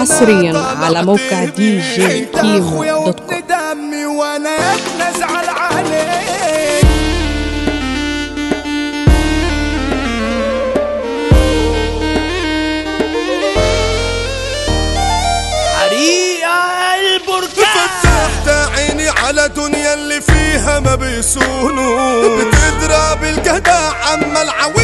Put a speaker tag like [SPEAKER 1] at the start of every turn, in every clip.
[SPEAKER 1] حصرياً
[SPEAKER 2] طلعت
[SPEAKER 1] على موقع. دي جي
[SPEAKER 3] انت
[SPEAKER 1] كيمو دوت كوم.
[SPEAKER 3] دمي وأنا ازعل عليك. حريقة البركان
[SPEAKER 2] فتحت عيني على دنيا اللي فيها ما بيصونوا بتضرب الجدع اما العويل.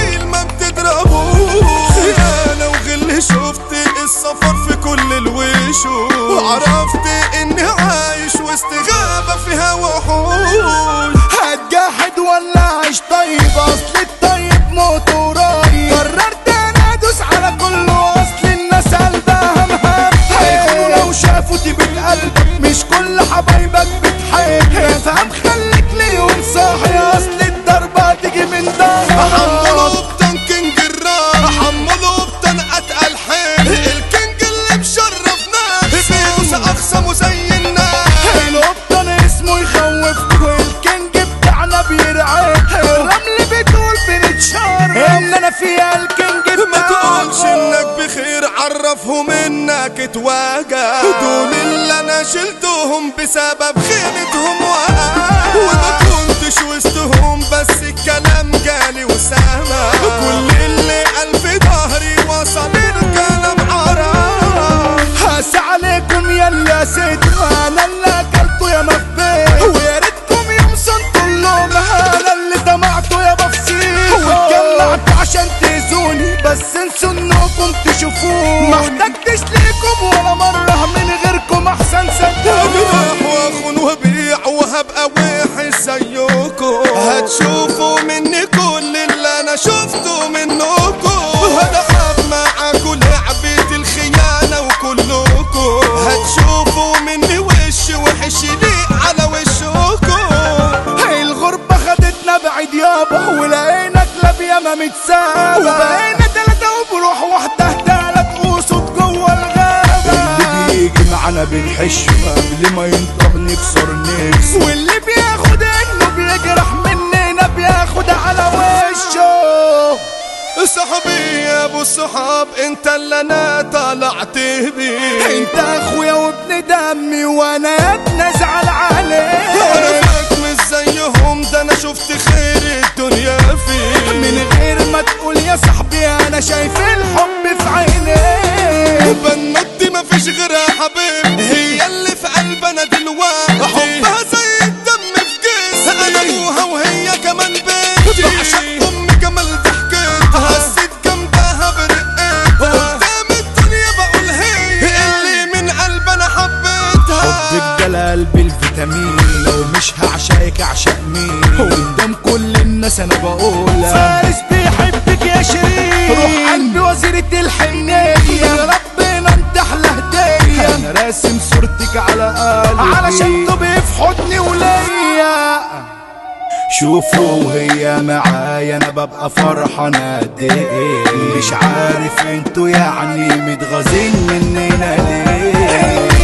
[SPEAKER 2] وعرفت إني عايش وسط غابة فيها وحوش.
[SPEAKER 3] هتجاحد ولا عيش طيب أصل الطيب موت وراي. قررت أنا أدوس على كله اصل الناس قلبها مهم هيخونوا لو شافوا طيبة قلبك مش كل حبايبك
[SPEAKER 2] بخير عرفهم انك اتواجع دول اللي أنا شلتهم بسبب خيانتهم وقع وما كنتش وسطهم بس الكلام جالي وسامع كل اللي قال في ظهري وصل الكلام عرام
[SPEAKER 3] هاس عليكم يا اللي بس انسوا انكم تشوفوني ما احتجتش ليكم ولا مرة من غيركم احسن صدقوني
[SPEAKER 2] وأخون وبيع وهبقى وحش زيكم. هتشوفوا مني كل اللي أنا شفته منكم. هلعب معاكوا لعبة الخيانة وكلكم. هتشوفوا مني وش وحش يليق على وشكم.
[SPEAKER 3] هاي الغربة خدتنا بعيد يابا ولقينا كلاب ياما متسابة. وبقينا معانا بنحش قبل ما ينطق نكسر نكس واللي بياخد إنه بيجرح مننا بياخد على وشه.
[SPEAKER 2] صاحبي يا أبو الصحاب أنت اللي أنا طلعت بيه.
[SPEAKER 3] أنت أخويا وابن دمي وأنا يا ابني ازعل عليك
[SPEAKER 2] عرفك مش زيهم ده أنا شفت خير الدنيا فيه.
[SPEAKER 3] حبك جلال بالفيتامين لو مش هعشقك اعشق مين؟ قدام كل الناس أنا بقولها فارس بيحبك يا شيرين. روح قلبي وزيرة الحنية يا ربنا انت أحلى هدية. أنا راسم صورتك على قلبي علشان تبقي في حضني وليا. شوفوا وهي معايا أنا ببقى فرحان قد إيه. مش عارف أنتوا يعني متغاظين مننا ليه.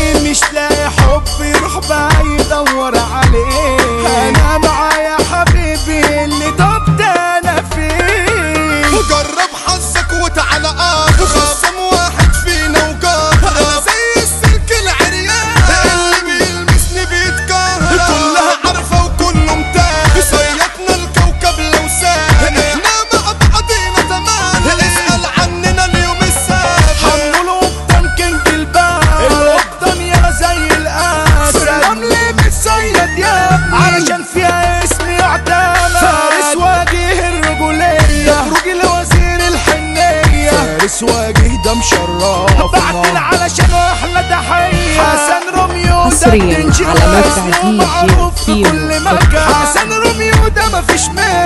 [SPEAKER 3] واجه ده مشرف بعتل علشان أحلى تحية حسن روميو بتنجي
[SPEAKER 1] على
[SPEAKER 3] اسمه
[SPEAKER 1] دي جي
[SPEAKER 3] معروف مكان. حسن روميو ده مفيش منه